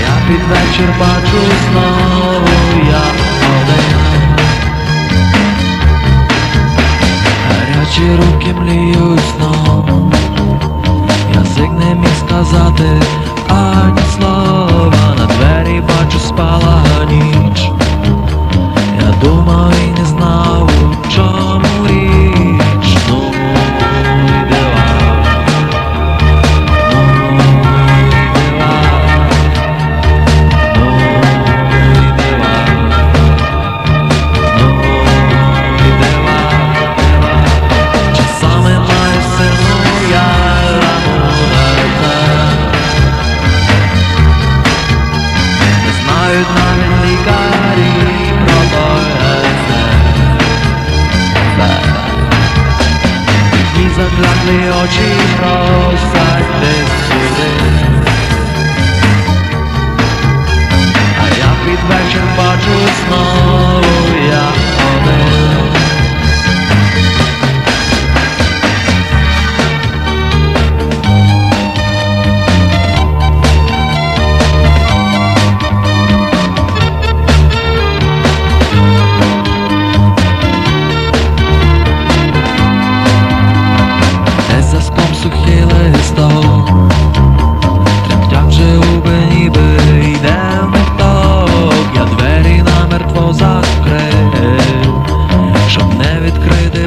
Я під вечір бачу знову я один Гарячі руки мліють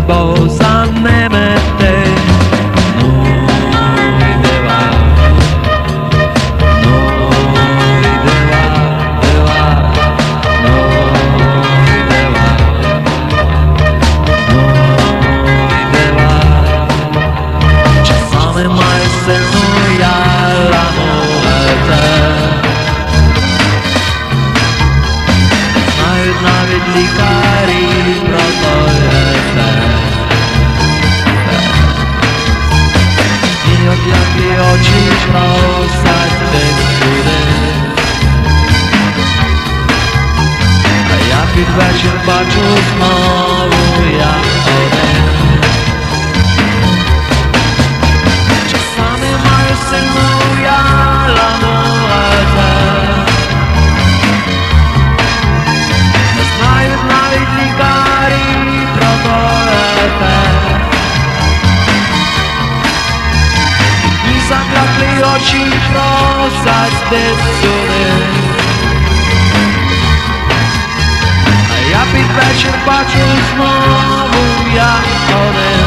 bosa nemete Noi deva, noi deva, deva Noi deva, noi deva Ce same mai se noi alla novete Znaju navidlika Wygrać się patrzył z moru jak Così rosa stesso Ja bih večer bačio s novu jahore